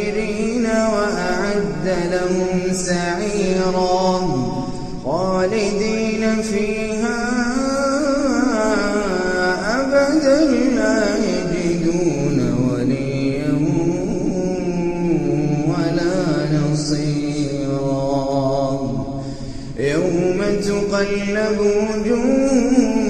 الكافرين وأعد لهم سعيرا. خالدين فيها أبدا لا يجدون وليا ولا نصيرا. يوم تقلب وجوههم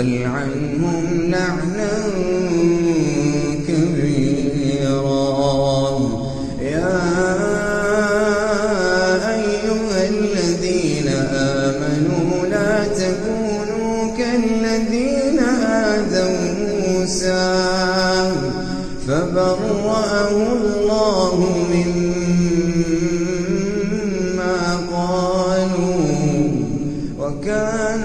والعنهم لعنا كبيرا. يا أيها الذين آمنوا لا تكونوا كالذين آذوا موسى فبرأه الله مما قالوا. وكان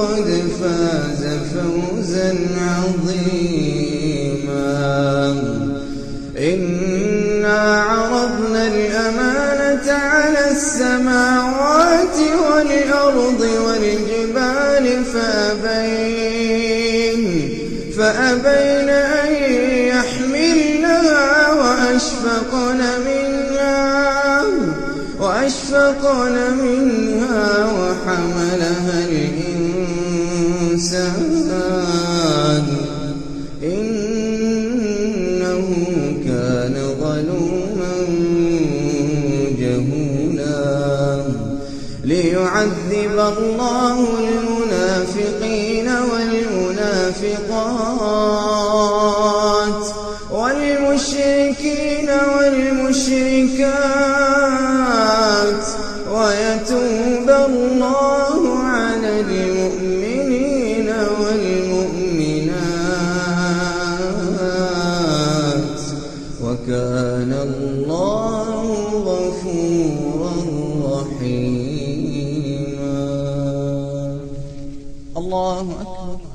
فقد فاز فوزا عظيما. إنا عرضنا الأمانة على السماوات والأرض والجبال فأبين فأبين أن يحملنها وأشفقن منها وأشفقن منها وحملها ليعذب الله المنافقين والمنافقات والمشركين والمشركات الله أكبر.